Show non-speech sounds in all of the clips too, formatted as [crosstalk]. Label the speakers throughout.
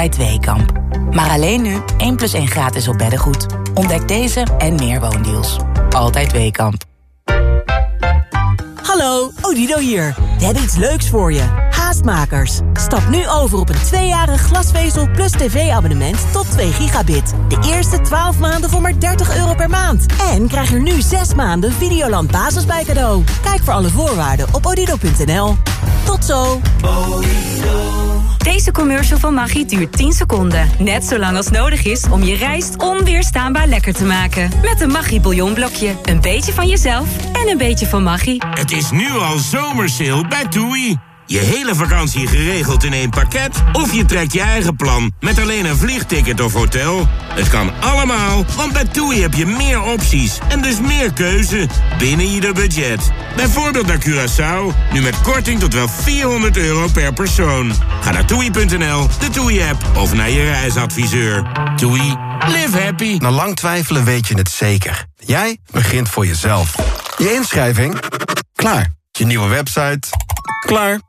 Speaker 1: Altijd Weekamp. Maar alleen nu 1 plus 1 gratis op beddengoed. Ontdek deze en meer woondeals. Altijd Weekamp.
Speaker 2: Hallo, Odido hier. We hebben iets leuks voor je. Haastmakers. Stap nu over op een tweejarig glasvezel plus tv-abonnement tot 2 gigabit. De eerste 12 maanden voor maar 30 euro per maand. En krijg er nu 6 maanden Videoland Basis bij cadeau. Kijk voor alle voorwaarden op odido.nl. Tot zo.
Speaker 3: Deze commercial van Maggi duurt 10 seconden. Net zo lang als nodig is om je rijst onweerstaanbaar lekker te maken. Met een Maggi bouillonblokje. Een beetje van jezelf en een beetje van Maggi.
Speaker 4: Het is nu al zomersale bij TUI. Je hele vakantie geregeld in één pakket? Of je trekt je eigen plan met alleen een vliegticket of hotel? Het kan allemaal, want bij TUI heb je meer opties en dus meer keuze binnen ieder budget. Bijvoorbeeld naar Curaçao, nu met korting tot wel 400 euro per persoon. Ga naar toei.nl, de TUI-app of naar je reisadviseur. TUI, live happy.
Speaker 5: Na lang twijfelen weet je het zeker. Jij begint voor jezelf. Je inschrijving? Klaar. Je nieuwe website? Klaar.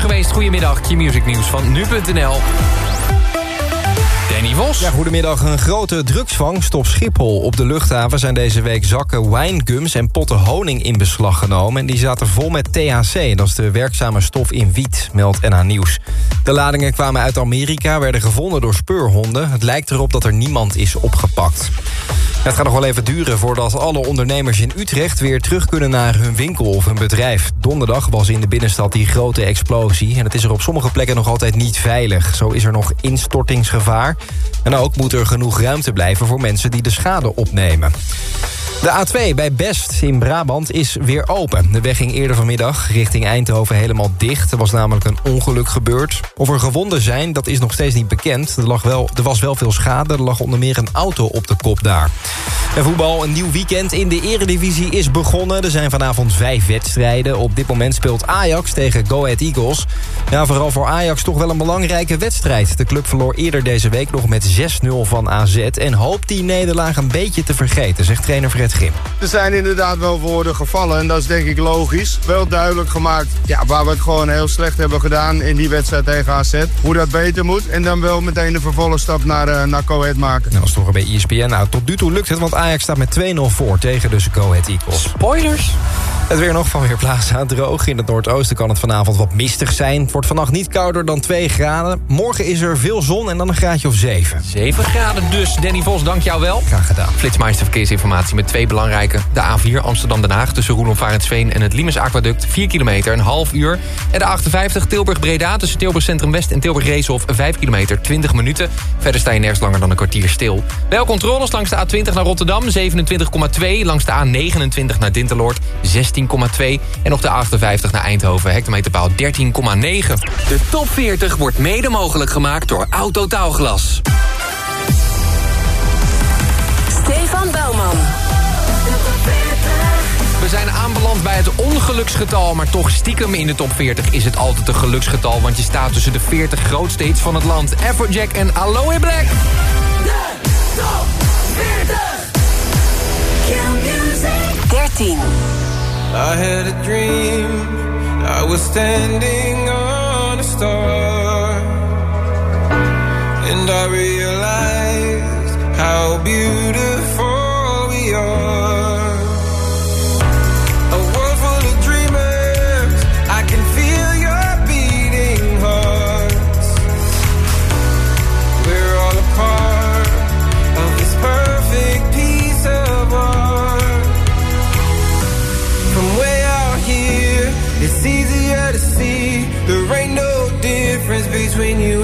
Speaker 6: Geweest, goedemiddag. Q-Music Nieuws van nu.nl. Danny Vos.
Speaker 7: Ja, goedemiddag. Een grote drugsvangst op Schiphol. Op de luchthaven zijn deze week zakken winegums en potten honing in beslag genomen. En die zaten vol met THC, dat is de werkzame stof in wiet, meldt NH Nieuws. De ladingen kwamen uit Amerika, werden gevonden door speurhonden. Het lijkt erop dat er niemand is opgepakt. Het gaat nog wel even duren voordat alle ondernemers in Utrecht... weer terug kunnen naar hun winkel of hun bedrijf. Donderdag was in de binnenstad die grote explosie... en het is er op sommige plekken nog altijd niet veilig. Zo is er nog instortingsgevaar. En ook moet er genoeg ruimte blijven voor mensen die de schade opnemen. De A2 bij Best in Brabant is weer open. De weg ging eerder vanmiddag richting Eindhoven helemaal dicht. Er was namelijk een ongeluk gebeurd. Of er gewonden zijn, dat is nog steeds niet bekend. Er, lag wel, er was wel veel schade. Er lag onder meer een auto op de kop daar. En voetbal, een nieuw weekend in de eredivisie is begonnen. Er zijn vanavond vijf wedstrijden. Op dit moment speelt Ajax tegen Go Ahead Eagles. Ja, vooral voor Ajax toch wel een belangrijke wedstrijd. De club verloor eerder deze week nog met 6-0 van AZ... en hoopt die nederlaag een beetje te vergeten, zegt trainer Fred
Speaker 8: Er zijn inderdaad wel woorden gevallen en dat is denk ik logisch. Wel duidelijk gemaakt ja, waar we het gewoon heel slecht hebben gedaan in die wedstrijd tegen AZ. Hoe dat beter moet en dan wel meteen de vervolgstap naar, uh, naar Coët maken.
Speaker 7: Dat was toch bij ESPN. Nou, tot nu toe lukt het, want Ajax staat met 2-0 voor tegen dus Ahead Eagles.
Speaker 6: Spoilers?
Speaker 7: Het weer nog van weer plaatsen aan droog. In het noordoosten kan het vanavond wat mistig zijn. Het wordt vannacht niet kouder dan 2 graden. Morgen is er veel zon en dan een graadje of 7.
Speaker 6: 7 graden dus. Danny Vos, dank jou wel.
Speaker 7: Graag gedaan.
Speaker 6: Flitsmeister verkeersinformatie met twee belangrijke. De A4 Amsterdam-Den Haag tussen Roelof Varensveen en het Limes Aquaduct. 4 kilometer, een half uur. En de 58 Tilburg-Breda tussen Tilburg Centrum West en Tilburg Reeshof. 5 kilometer, 20 minuten. Verder sta je nergens langer dan een kwartier stil. Wel controles langs de A20 naar Rotterdam. 27,2. Langs de A29 naar Dinteloord. 16,2. En op de A58 naar Eindhoven. Hectometerpaal 13,9.
Speaker 9: De top 40 wordt mede mogelijk gemaakt door Autotaalglas.
Speaker 10: Stefan Belman.
Speaker 6: We zijn aanbeland bij het ongeluksgetal, maar toch stiekem in de top 40 is het altijd een geluksgetal, want je staat tussen de 40 grootste hits van het land. Afrojack en Aloe Black.
Speaker 10: De top 40. Q-Music. 13.
Speaker 11: I had a dream, I was standing on a star. And I realized how beautiful between you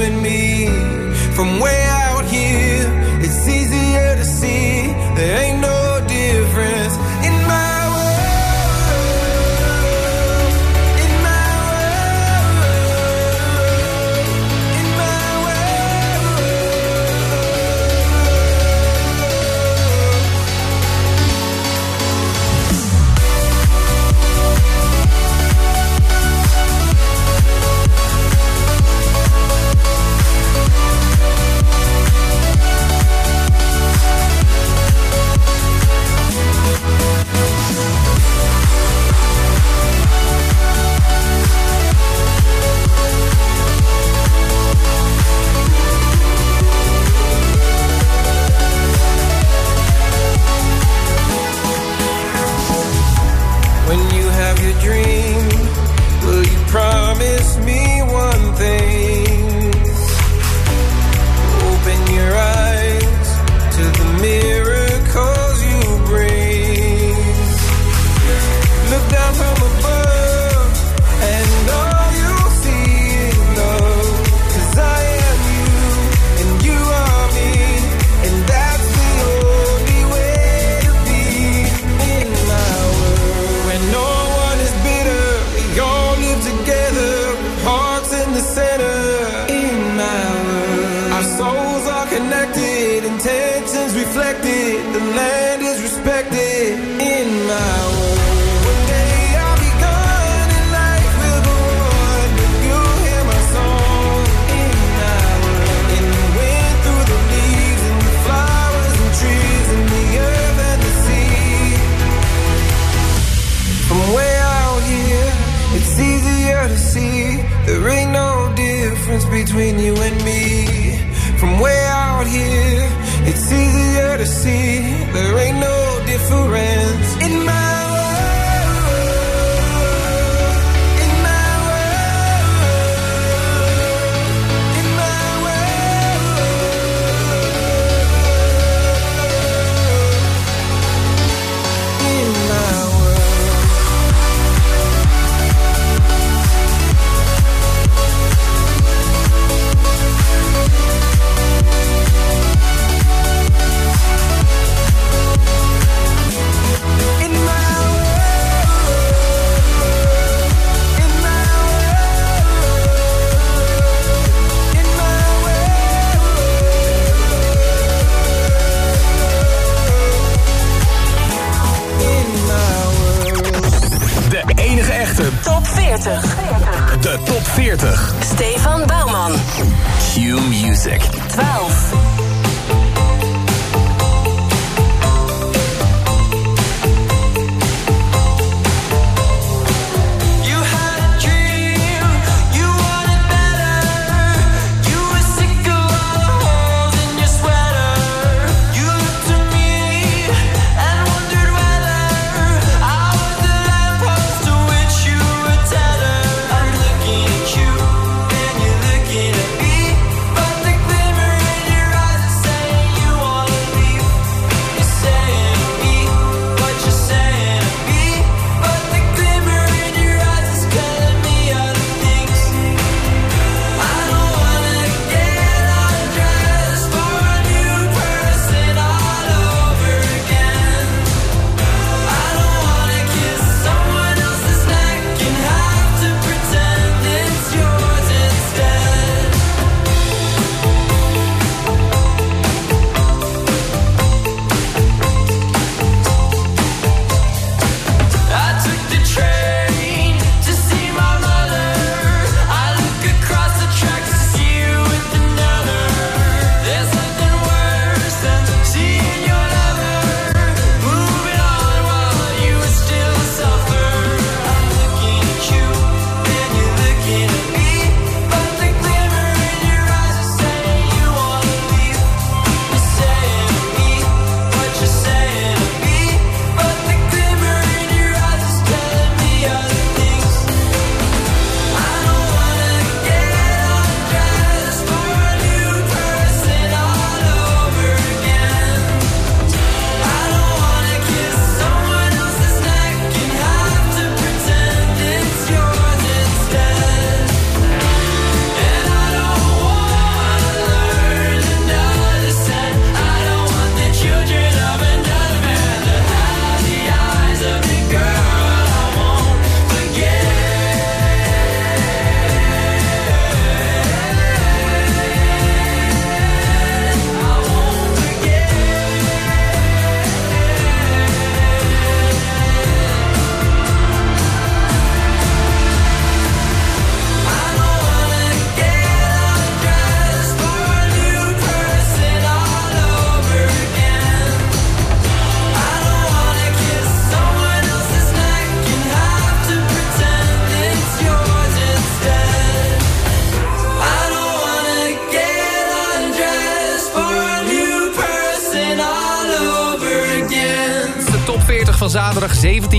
Speaker 9: music.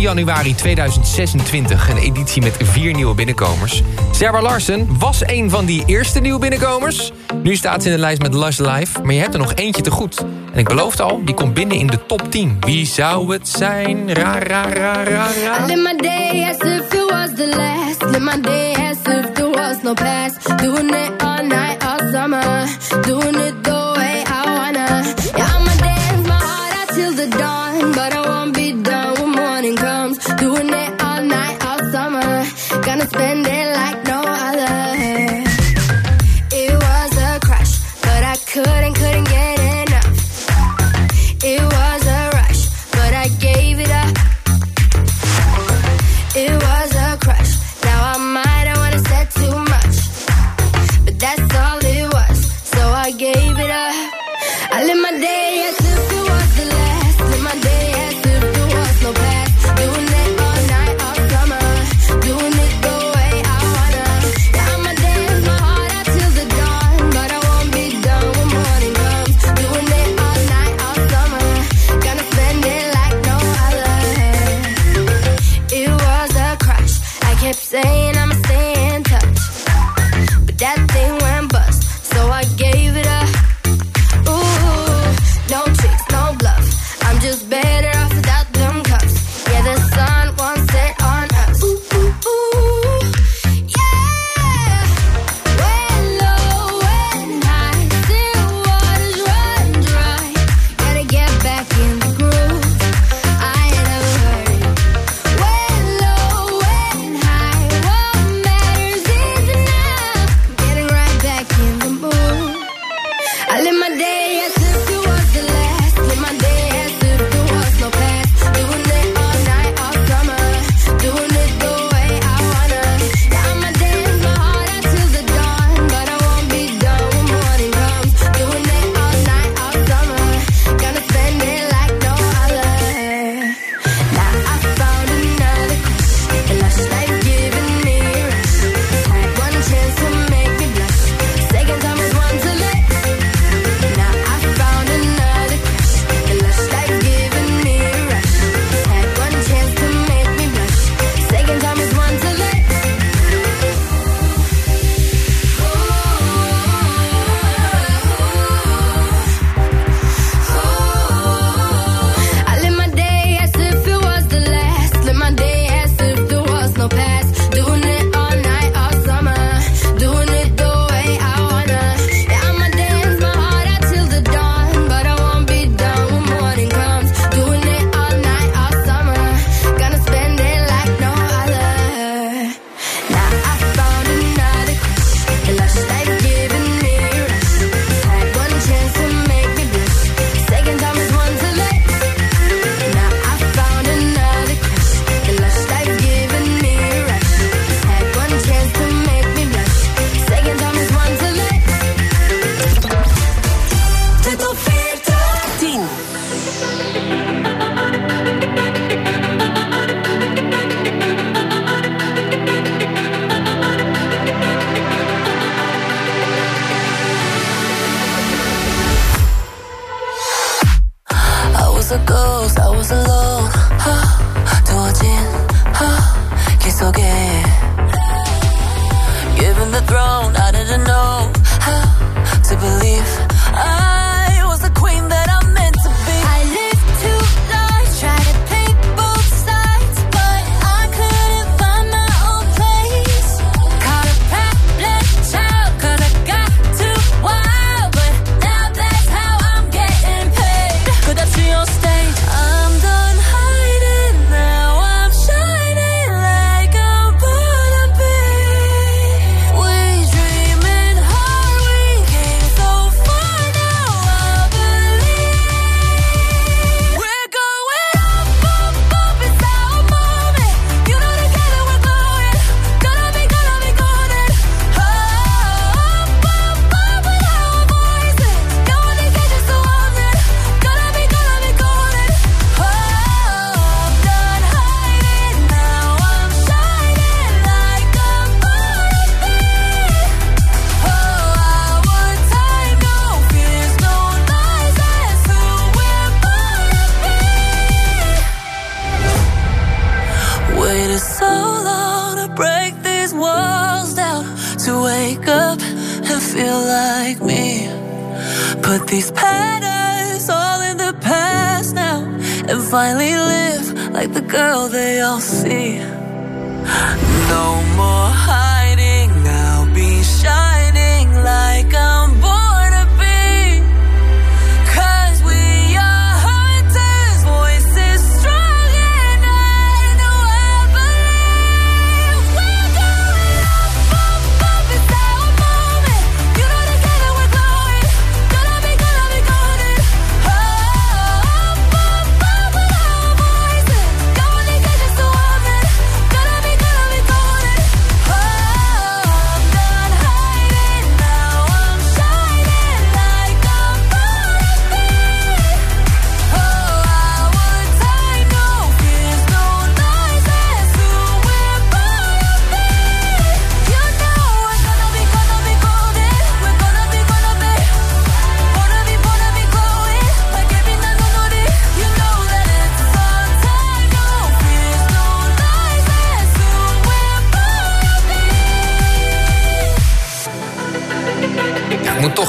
Speaker 6: januari 2026 een editie met vier nieuwe binnenkomers. Sarah Larsen was een van die eerste nieuwe binnenkomers. Nu staat ze in de lijst met Lush Live, maar je hebt er nog eentje te goed. En ik beloof het al, die komt binnen in de top 10. Wie zou het zijn? Ra, ra, ra, ra, ra.
Speaker 12: As if it was the last. Live as if there was no past. It night, summer. Doing it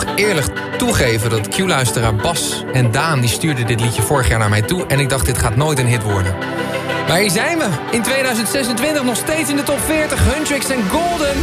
Speaker 6: toch eerlijk toegeven dat Q-luisteraar Bas en Daan... die stuurden dit liedje vorig jaar naar mij toe... en ik dacht, dit gaat nooit een hit worden. Maar hier zijn we, in 2026 nog steeds in de top 40. Huntrix en Golden.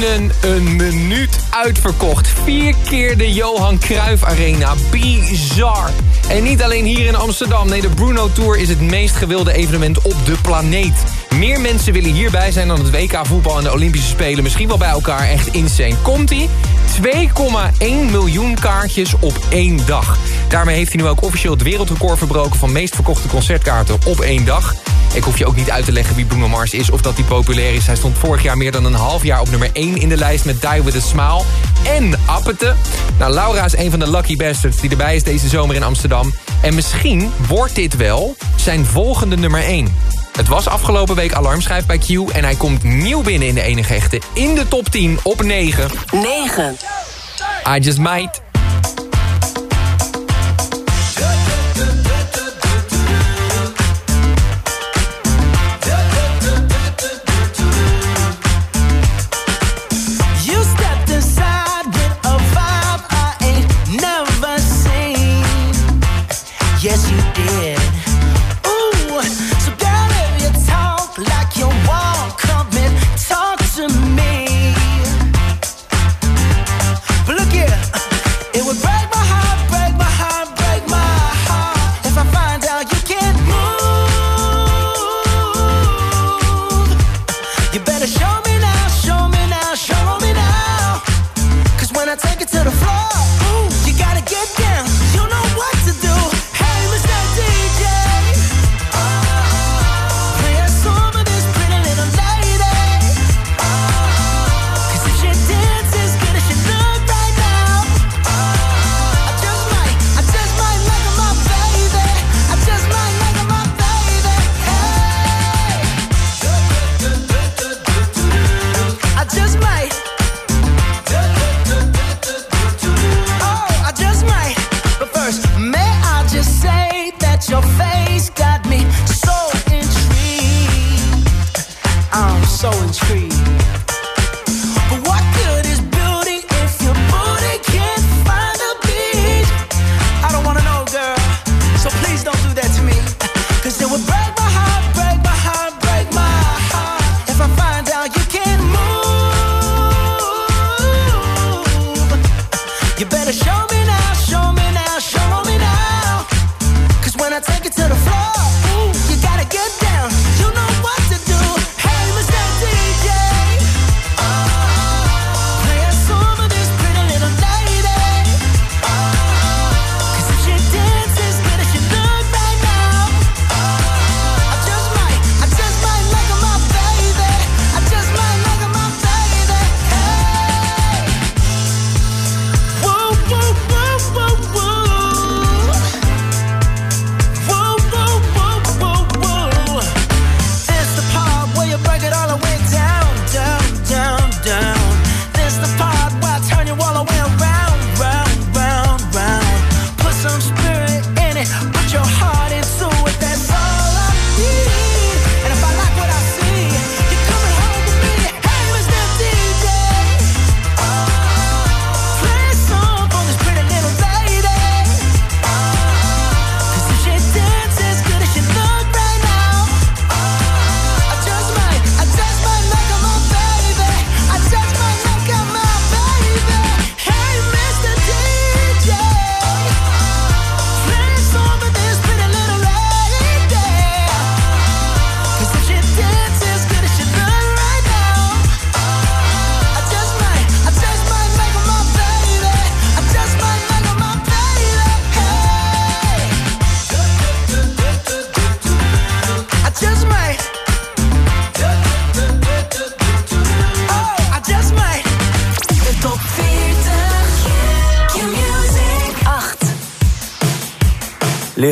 Speaker 6: Binnen een minuut uitverkocht. Vier keer de Johan Cruijff Arena. Bizar. En niet alleen hier in Amsterdam. Nee, de Bruno Tour is het meest gewilde evenement op de planeet. Meer mensen willen hierbij zijn dan het WK voetbal en de Olympische Spelen. Misschien wel bij elkaar. Echt insane. Komt-ie? 2,1 miljoen kaartjes op één dag. Daarmee heeft hij nu ook officieel het wereldrecord verbroken... van meest verkochte concertkaarten op één dag. Ik hoef je ook niet uit te leggen wie Bruno Mars is of dat hij populair is. Hij stond vorig jaar meer dan een half jaar op nummer 1 in de lijst met Die With A Smile. En Appete. Nou, Laura is een van de lucky bastards die erbij is deze zomer in Amsterdam. En misschien wordt dit wel zijn volgende nummer 1. Het was afgelopen week alarmschijf bij Q en hij komt nieuw binnen in de enige echte in de top 10 op 9.
Speaker 10: 9.
Speaker 6: I Just Might.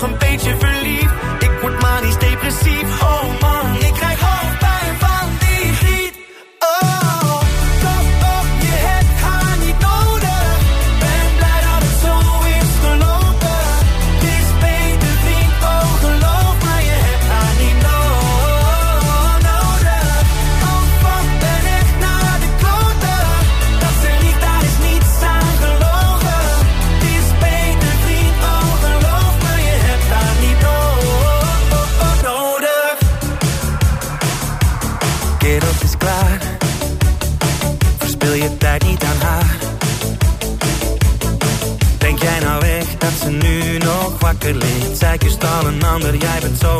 Speaker 13: nog een beetje verliefd. Ik word manisch depressief, oh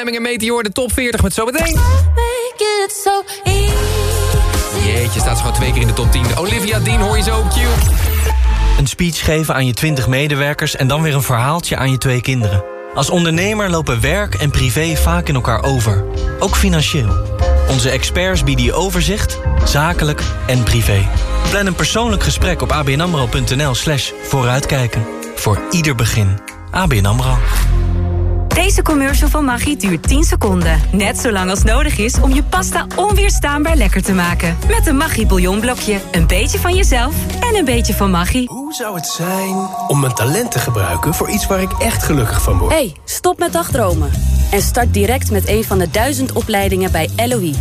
Speaker 13: nodig
Speaker 6: Fleming en Meteor, de top 40 met zometeen.
Speaker 12: Make it so easy.
Speaker 6: Jeetje, staat ze gewoon twee keer in de top 10. Olivia Dean hoor je zo op Q.
Speaker 14: Een speech geven aan je 20 medewerkers en dan weer een verhaaltje aan je twee kinderen. Als ondernemer lopen werk en privé vaak in elkaar over. Ook financieel. Onze experts bieden je overzicht, zakelijk en privé. Plan een persoonlijk gesprek op abnamro.nl slash vooruitkijken. Voor ieder begin. ABN AMRO.
Speaker 3: Deze commercial van Maggi duurt 10 seconden. Net zo lang als nodig is om je pasta onweerstaanbaar lekker te maken. Met een Maggi bouillonblokje. Een beetje van jezelf en een beetje van Maggi.
Speaker 15: Hoe zou het zijn om mijn talent te gebruiken voor iets waar ik echt gelukkig van word?
Speaker 16: hey, stop met dagdromen. En start direct met een van de duizend opleidingen bij LOE.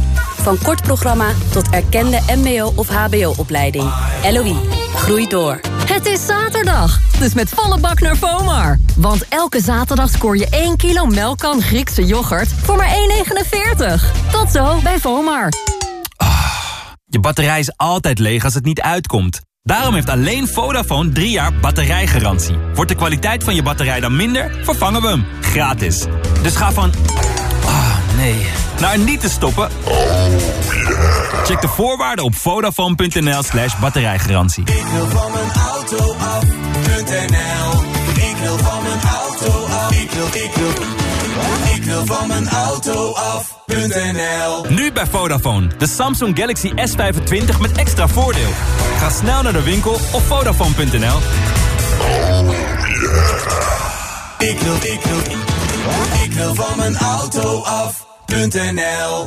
Speaker 16: Van kort programma tot erkende mbo- of hbo-opleiding. LOE, groei door.
Speaker 17: Het is zaterdag, dus met volle bak naar Vomar. Want elke zaterdag scoor je 1 kilo melkkan Griekse yoghurt voor maar 1,49. Tot zo bij Vomar.
Speaker 18: Je batterij is altijd leeg als het niet uitkomt. Daarom heeft alleen Vodafone 3 jaar batterijgarantie. Wordt de kwaliteit van je batterij dan minder, vervangen we hem. Gratis. Dus ga van... Ah, nee. Naar niet te stoppen. Check de voorwaarden op vodafone.nl slash batterijgarantie.
Speaker 11: Ik wil van mijn auto af.nl Ik wil van mijn auto af. Ik wil, ik wil, ik wil van mijn auto af.nl
Speaker 18: Nu bij Vodafone. De Samsung Galaxy S25 met extra voordeel. Ga snel naar de winkel of vodafone.nl.
Speaker 11: Ik wil, ik wil, ik wil van mijn auto af.nl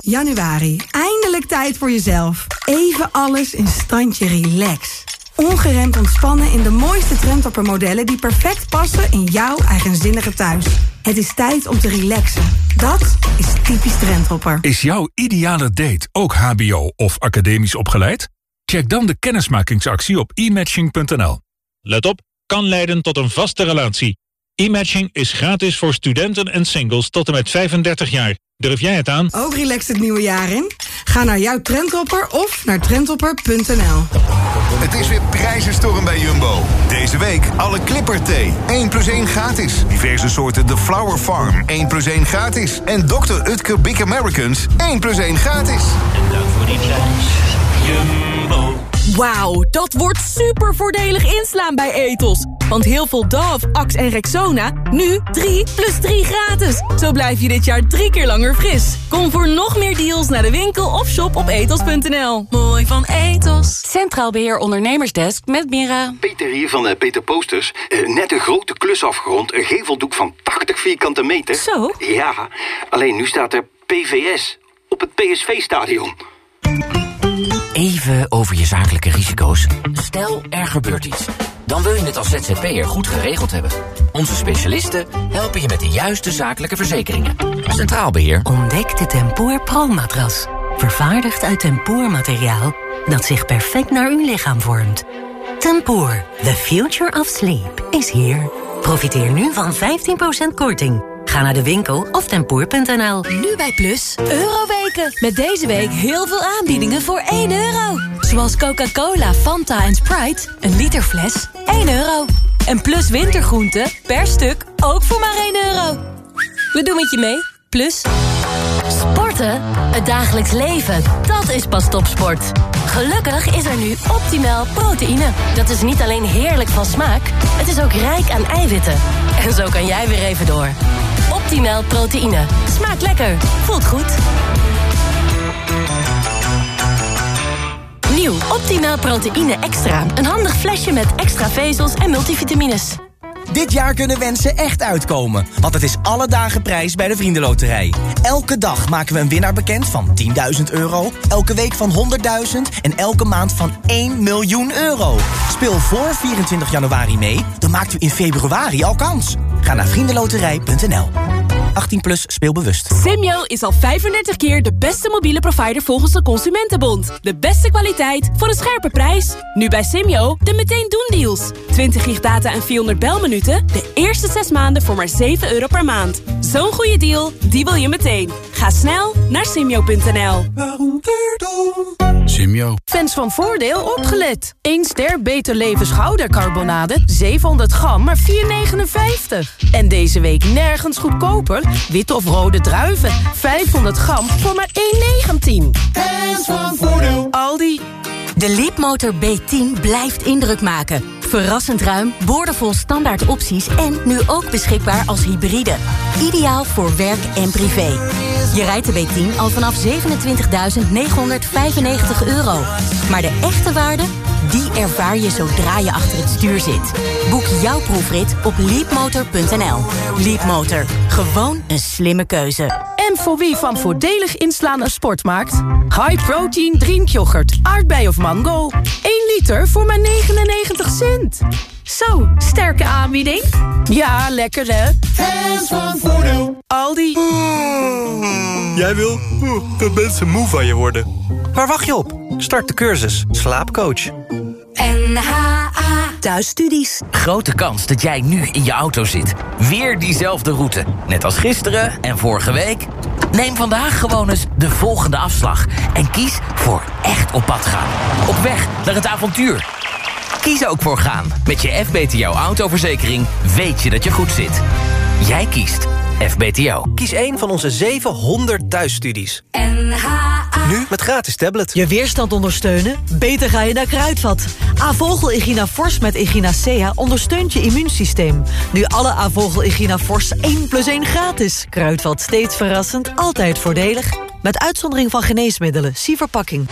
Speaker 19: Januari, eindelijk tijd voor jezelf. Even alles in standje relax. Ongeremd ontspannen in de mooiste trendtoppermodellen... die perfect passen in jouw eigenzinnige thuis. Het is tijd om te relaxen. Dat is typisch trendtopper.
Speaker 20: Is jouw ideale date ook hbo of academisch opgeleid? Check dan de kennismakingsactie op e-matching.nl.
Speaker 21: Let op, kan leiden tot een vaste relatie. E-matching is gratis voor studenten en singles tot en met 35 jaar.
Speaker 18: Durf jij het aan?
Speaker 19: Ook relaxed het nieuwe jaar in? Ga naar jouw Trendhopper of naar trendhopper.nl.
Speaker 22: Het is weer prijzenstorm bij Jumbo. Deze week alle Clipper thee. 1 plus 1 gratis. Diverse soorten The Flower Farm. 1 plus 1 gratis. En Dr. Utker Big Americans. 1 plus 1 gratis.
Speaker 23: En dank voor die prijs. Jumbo.
Speaker 24: Wauw, dat wordt super voordelig inslaan bij Ethos. Want heel veel Dove, Axe en Rexona, nu 3 plus 3 gratis. Zo blijf je dit jaar drie keer langer fris. Kom voor nog meer deals naar de winkel of shop op ethos.nl. Mooi van Ethos.
Speaker 16: Centraal Beheer Ondernemersdesk met Mira.
Speaker 25: Peter hier van eh, Peter Posters. Eh, net een grote klus afgerond. Een geveldoek van 80 vierkante meter.
Speaker 24: Zo?
Speaker 25: Ja, alleen nu staat er PVS op het PSV-stadion.
Speaker 26: Even over je zakelijke risico's. Stel, er gebeurt iets. Dan wil je het als ZZP'er goed geregeld hebben. Onze specialisten helpen je met de juiste zakelijke verzekeringen. Centraal Beheer.
Speaker 27: Ontdek de Tempoor Pro-matras. Vervaardigd uit tempoormateriaal dat zich perfect naar uw lichaam vormt. Tempoor, the future of sleep, is here. Profiteer nu van 15% korting. Ga naar de winkel of tempoor.nl.
Speaker 24: Nu bij Plus, Euroweken. Met deze week heel veel aanbiedingen voor 1 euro. Zoals Coca-Cola, Fanta en Sprite, een liter fles, 1 euro. En Plus wintergroenten, per stuk, ook voor maar 1 euro. We doen het je mee, Plus.
Speaker 17: Sporten? Het dagelijks leven, dat is pas topsport. Gelukkig is er nu optimaal proteïne. Dat is niet alleen heerlijk van smaak, het is ook rijk aan eiwitten. En zo kan jij weer even door. Optimaal proteïne. Smaakt lekker, voelt goed. Nieuw Optimaal proteïne extra. Een handig flesje met extra vezels en multivitamines.
Speaker 13: Dit jaar kunnen wensen echt uitkomen, want het is alle dagen prijs bij de Vriendenloterij. Elke dag maken we een winnaar bekend van 10.000 euro, elke week van 100.000 en elke maand van 1 miljoen euro. Speel voor 24 januari mee, dan maakt u in februari al kans. Ga naar vriendenloterij.nl. 18 plus speelbewust.
Speaker 24: Simyo is al 35 keer de beste mobiele provider volgens de Consumentenbond. De beste kwaliteit voor een scherpe prijs. Nu bij Simyo de meteen doen deals. 20 gig data en 400 belminuten. De eerste 6 maanden voor maar 7 euro per maand. Zo'n goede deal, die wil je meteen. Ga snel naar simyo.nl.
Speaker 28: Simio.
Speaker 24: Fans van Voordeel opgelet. 1 ster Beter Leven schoudercarbonade. 700 gram, maar 4,59. En deze week nergens goedkoper. Witte of rode druiven. 500 gram voor maar 1,19. Fans van Voordeel. Aldi.
Speaker 17: De Leapmotor B10 blijft indruk maken. Verrassend ruim, boordevol standaard opties en nu ook beschikbaar als hybride. Ideaal voor werk en privé. Je rijdt de B10 al vanaf 27.995 euro. Maar de echte waarde, die ervaar je zodra je achter het stuur zit. Boek jouw proefrit op leapmotor.nl. Leapmotor, gewoon een slimme keuze.
Speaker 24: En voor wie van voordelig inslaan een sport maakt? High protein drinkyoghurt, aardbei of mango. 1 liter voor maar 99 cent. Zo, sterke aanbieding. Ja, lekker hè? Fans van Voordeel. Aldi.
Speaker 14: Jij wil dat mensen moe van je worden. Waar wacht je op? Start de cursus Slaapcoach.
Speaker 17: NHA Thuisstudies.
Speaker 26: Grote kans dat jij nu in je auto zit. Weer diezelfde route. Net als gisteren en vorige week. Neem vandaag gewoon eens de volgende afslag. En kies voor echt op pad gaan. Op weg naar het avontuur. Kies ook voor gaan. Met je FBTO autoverzekering weet je dat je goed zit. Jij kiest FBTO.
Speaker 14: Kies een van onze 700 thuisstudies. Nu met gratis tablet.
Speaker 29: Je weerstand ondersteunen? Beter ga je naar Kruidvat. Avogel Igina Fors met Igina Sea ondersteunt je immuunsysteem. Nu alle Avogel Igina Fors 1 plus 1 gratis. Kruidvat steeds verrassend, altijd voordelig. Met uitzondering van geneesmiddelen. Zie verpakking.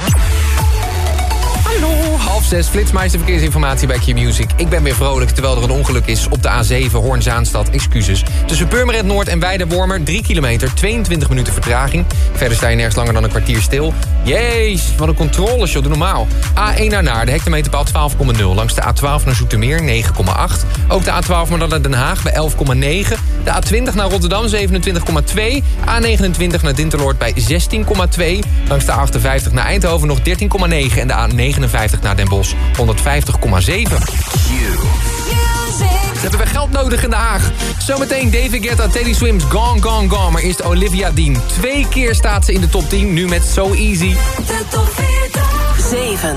Speaker 6: Hallo, half zes, flitsmeister verkeersinformatie bij Q-Music. Ik ben weer vrolijk, terwijl er een ongeluk is op de A7 Hoorn-Zaanstad. Excuses. Tussen Purmerend Noord en Weidewormer, 3 kilometer, 22 minuten vertraging. Verder sta je nergens langer dan een kwartier stil. Jeez, wat een controle, joh, doe normaal. A1 naar Naar, de hectometerpaal 12,0. Langs de A12 naar Zoetermeer, 9,8. Ook de A12 maar dan naar Den Haag bij 11,9. De A20 naar Rotterdam 27,2. A29 naar Dinterloord bij 16,2. Langs de A58 naar Eindhoven nog 13,9. En de A59 naar Den Bosch 150,7. Hebben we geld nodig in de Haag. Zometeen David Guetta, Teddy Swims, Gone Gone Gone. Maar eerst Olivia Dean. Twee keer staat ze in de top 10, nu met So Easy.
Speaker 10: De top 40. 7.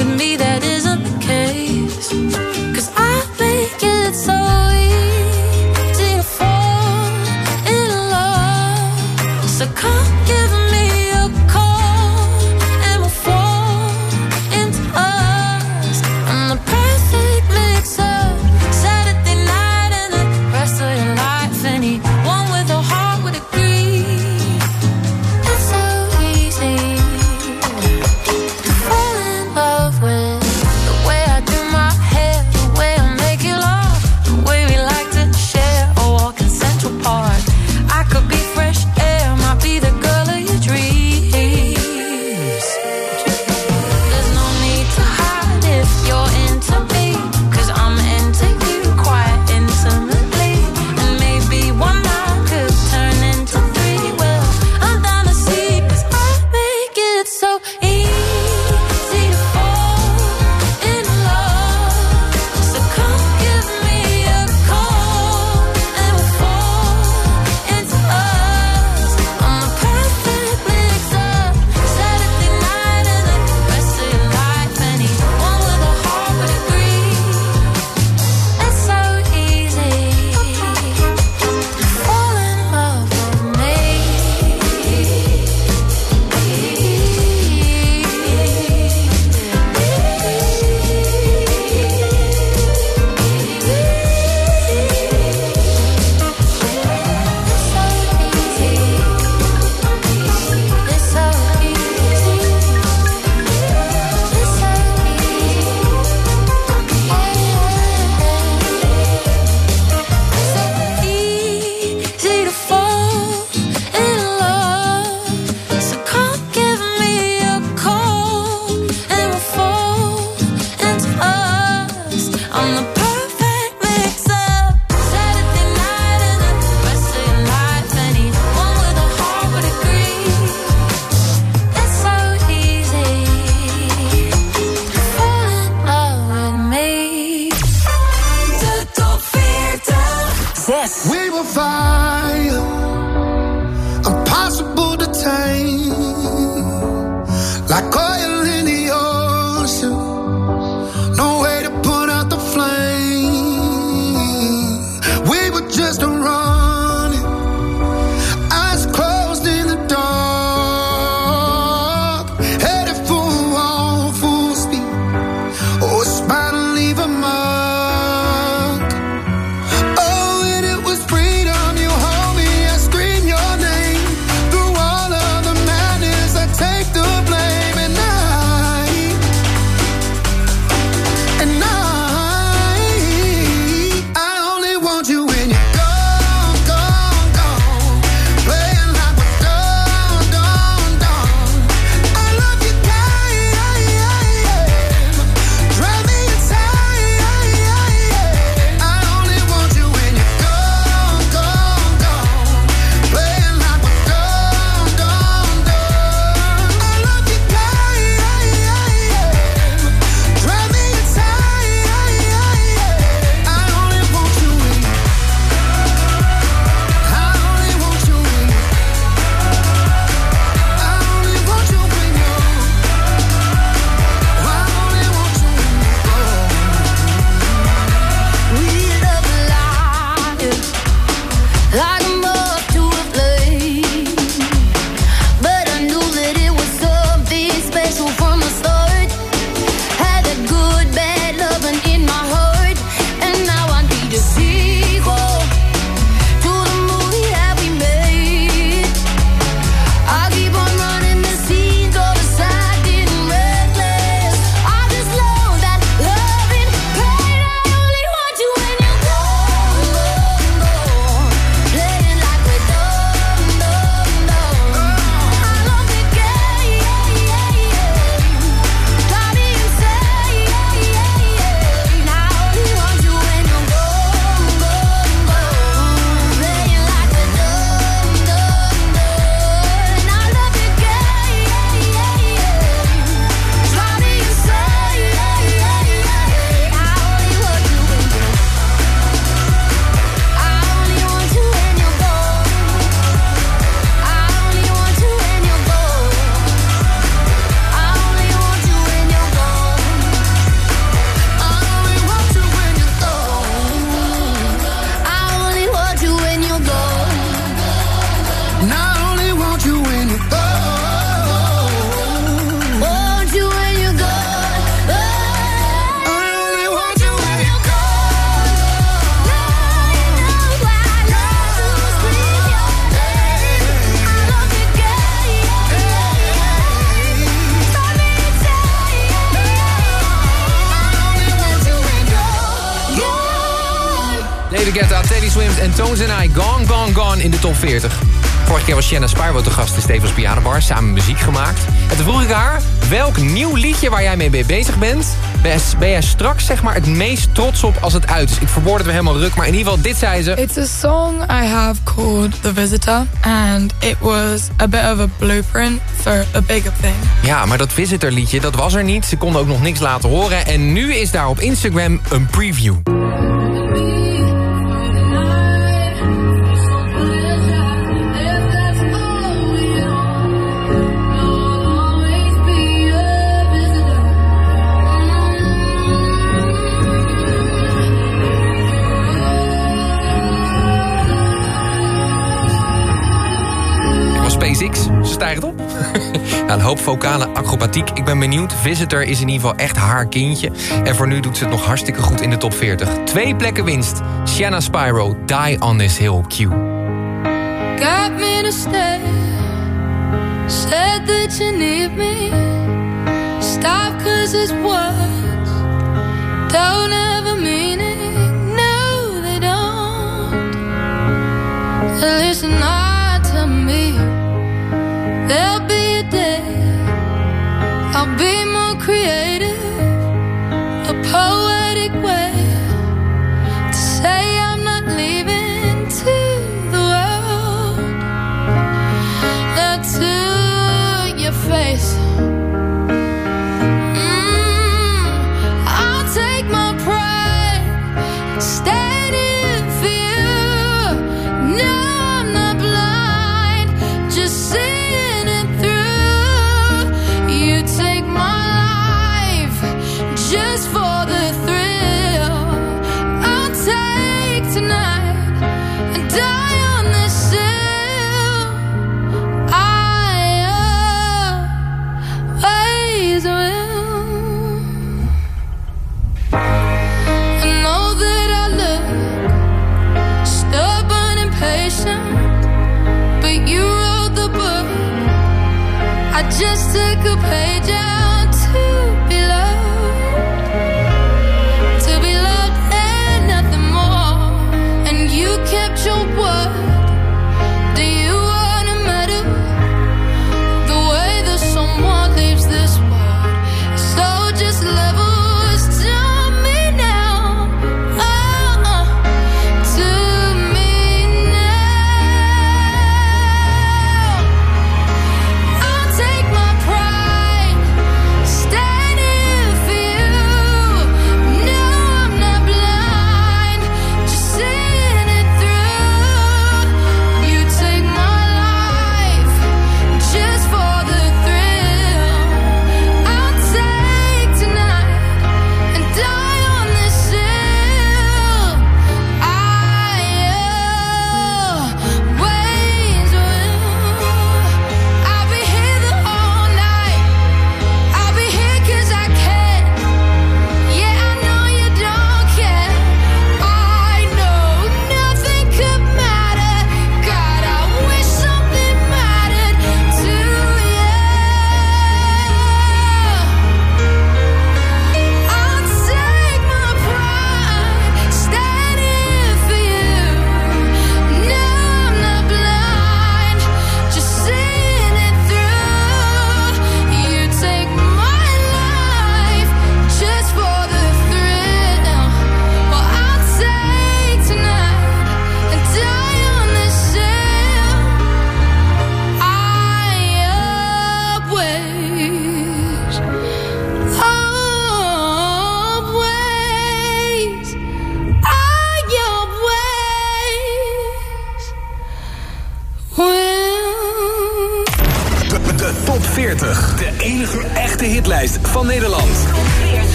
Speaker 6: En Tones and I. Gone, gone, gone in de top 40. Vorige keer was Shanna Spyro te gast in Stevens Pianobar. Samen muziek gemaakt. En toen vroeg ik haar, welk nieuw liedje waar jij mee bezig bent... ben- jij straks zeg maar het meest trots op als het uit is? Ik verwoord het weer helemaal ruk, maar in ieder geval dit zei ze.
Speaker 29: It's a song I have called The Visitor, and it was a bit of a blueprint for a bigger thing.
Speaker 6: Ja, maar dat Visitor liedje, dat was er niet. Ze konden ook nog niks laten horen. En nu is daar op Instagram een preview. Stijgt op. [laughs] Een hoop vocale acrobatiek. Ik ben benieuwd. Visitor is in ieder geval echt haar kindje. En voor nu doet ze het nog hartstikke goed in de top 40. Twee plekken winst. Shanna Spyro, Die on This Hill, Q.
Speaker 30: Got me to stay. Said that you me. Stop. Don't have a meaning. No, they don't. Listen. There'll be a day. I'll be more creative. Just took a page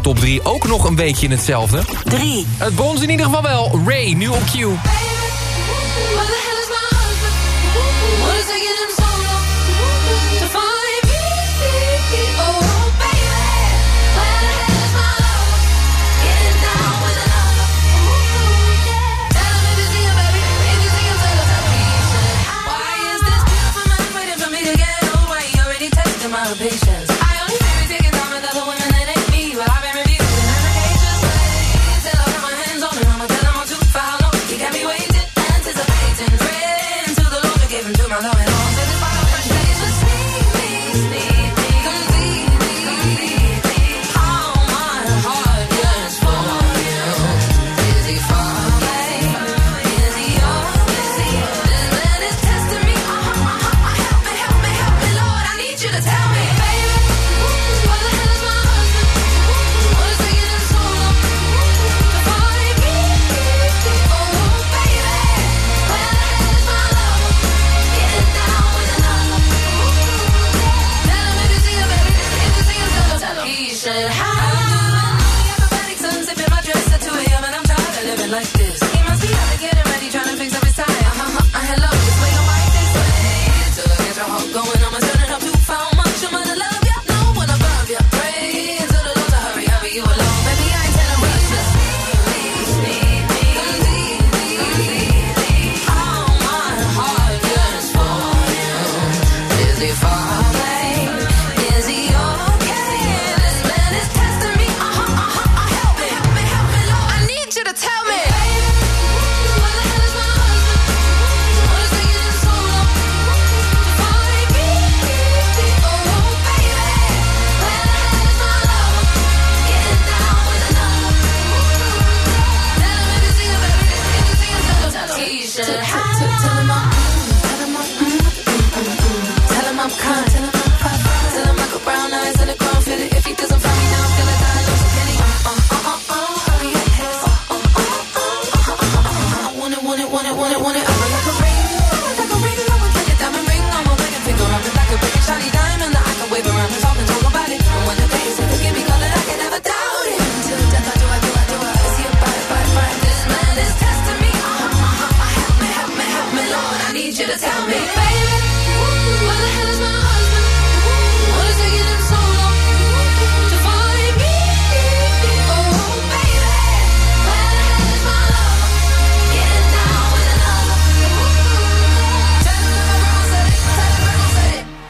Speaker 31: top
Speaker 6: 3 ook nog een beetje in hetzelfde.
Speaker 32: 3.
Speaker 6: Het bons in ieder geval wel. Ray, nu op Q.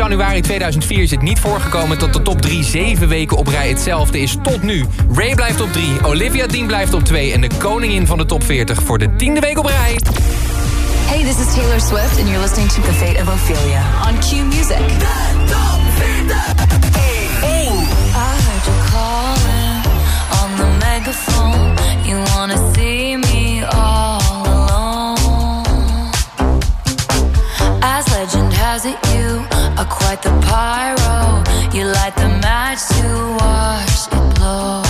Speaker 6: januari 2004 is het niet voorgekomen dat de top 3 zeven weken op rij hetzelfde is tot nu. Ray blijft op 3, Olivia Dean blijft op 2 en de koningin van de top 40 voor de tiende week op rij.
Speaker 33: Hey, this is Taylor Swift and you're listening to The Fate of Ophelia on Q Music.
Speaker 34: De top 40! And has it you are quite the pyro. You light the match to watch it blow.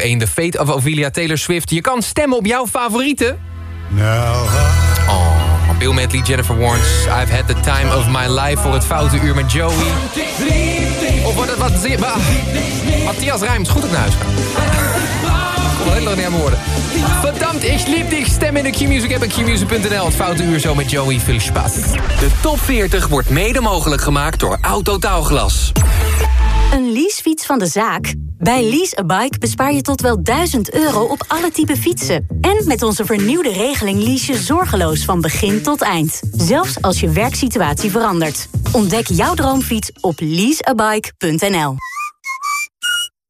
Speaker 6: Op rij op 1 de Fate of Ophelia Taylor Swift. Je kan stemmen op jouw favorieten.
Speaker 35: Nou.
Speaker 6: Oh, Bill Medley, Jennifer Warnes. I've had the time of my life voor het foute uur met Joey. Of wordt het wat... wat Matthias Rijms, goed op naar huis gaan. Ik kon heel lang niet aan mijn woorden. Verdammt, ik liep dich. Stem in de Q-Music app en qmusic.nl. Het foute uur zo met Joey. Veel spaß.
Speaker 36: De top 40 wordt mede mogelijk gemaakt door Autotaalglas.
Speaker 27: Een leasefiets van de zaak? Bij Lease a Bike bespaar je tot wel 1000 euro op alle type fietsen. En met onze vernieuwde regeling lease je zorgeloos van begin tot eind. Zelfs als je werksituatie verandert. Ontdek jouw droomfiets op leaseabike.nl.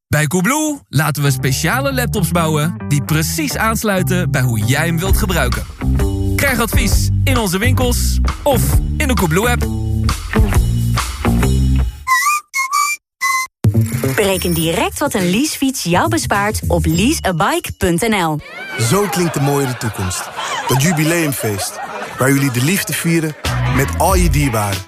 Speaker 18: Bij Coolblue laten we speciale laptops bouwen die precies aansluiten bij hoe jij hem wilt gebruiken. Krijg advies in onze winkels of in de Coolblue
Speaker 27: Bereken direct wat een leasefiets jou bespaart op leaseabike.nl.
Speaker 5: Zo klinkt de mooie toekomst. Dat jubileumfeest. Waar jullie de liefde vieren met al je dierbaren.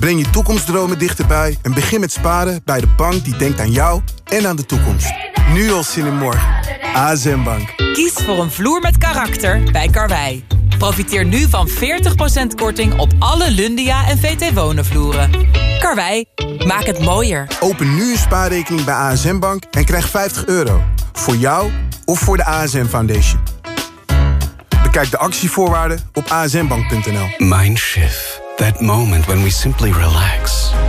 Speaker 5: Breng je toekomstdromen dichterbij en begin met sparen bij de bank die denkt aan jou en aan de toekomst. Nu al zin in morgen. ASM Bank.
Speaker 37: Kies voor een vloer met karakter bij Karwei. Profiteer nu van 40% korting op alle Lundia en VT Wonen vloeren. Karwei, maak het mooier.
Speaker 5: Open nu een spaarrekening bij ASM Bank en krijg 50 euro. Voor jou of voor de ASM Foundation. Bekijk de actievoorwaarden op asmbank.nl.
Speaker 28: Mindshift. That moment when we simply relax.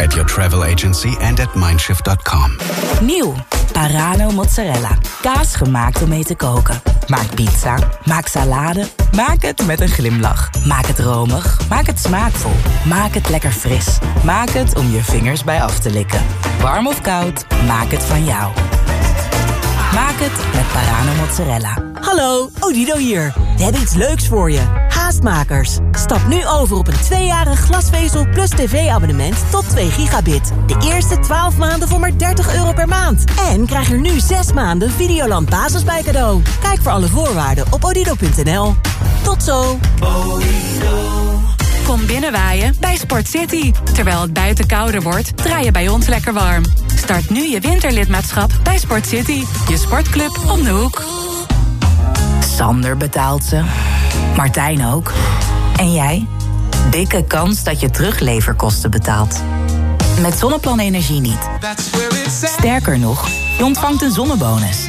Speaker 28: At your travel agency and at mindshift.com.
Speaker 17: Nieuw, Parano mozzarella. Kaas gemaakt om mee te koken. Maak pizza, maak salade, maak het met een glimlach. Maak het romig, maak het smaakvol. Maak het lekker fris. Maak het om je vingers bij af te likken. Warm of koud, maak het van jou. Maak het met Parano mozzarella.
Speaker 2: Hallo, Odido hier. We hebben iets leuks voor je. Haastmakers. Stap nu over op een tweejarig glasvezel plus tv-abonnement tot 2 gigabit. De eerste 12 maanden voor maar 30 euro per maand. En krijg er nu 6 maanden Videoland Basis bij cadeau. Kijk voor alle voorwaarden op odido.nl. Tot zo.
Speaker 38: Kom binnenwaaien bij Sport City. Terwijl het buiten kouder wordt, draai je bij ons lekker warm. Start nu je winterlidmaatschap bij Sport City. Je sportclub om de hoek.
Speaker 17: Sander betaalt ze. Martijn ook. En jij? Dikke kans dat je terugleverkosten betaalt. Met Zonneplan Energie niet. Sterker nog, je ontvangt een zonnebonus.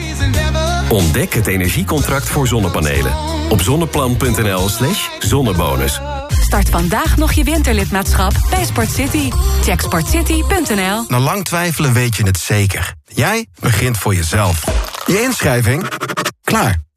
Speaker 36: Ontdek het energiecontract voor zonnepanelen. Op zonneplan.nl slash zonnebonus.
Speaker 38: Start vandaag nog je winterlidmaatschap bij Sport City. Check sportcity.nl.
Speaker 5: Na lang twijfelen weet je het zeker. Jij begint voor jezelf. Je inschrijving? Klaar.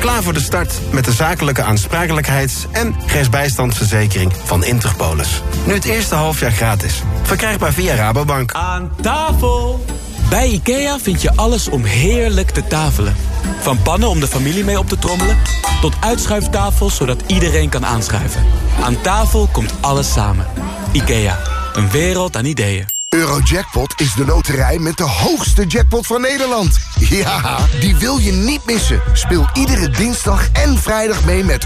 Speaker 5: Klaar voor de start met de zakelijke aansprakelijkheids- en rechtsbijstandsverzekering van Interpolis. Nu het eerste halfjaar gratis. Verkrijgbaar via Rabobank.
Speaker 39: Aan tafel! Bij IKEA vind je alles om heerlijk te tafelen. Van pannen om de familie mee op te trommelen... tot uitschuiftafels zodat iedereen kan aanschuiven. Aan tafel komt alles samen. IKEA, een wereld aan ideeën.
Speaker 22: Eurojackpot is de loterij met de hoogste jackpot van Nederland. Ja, die wil je niet missen. Speel iedere dinsdag en vrijdag mee met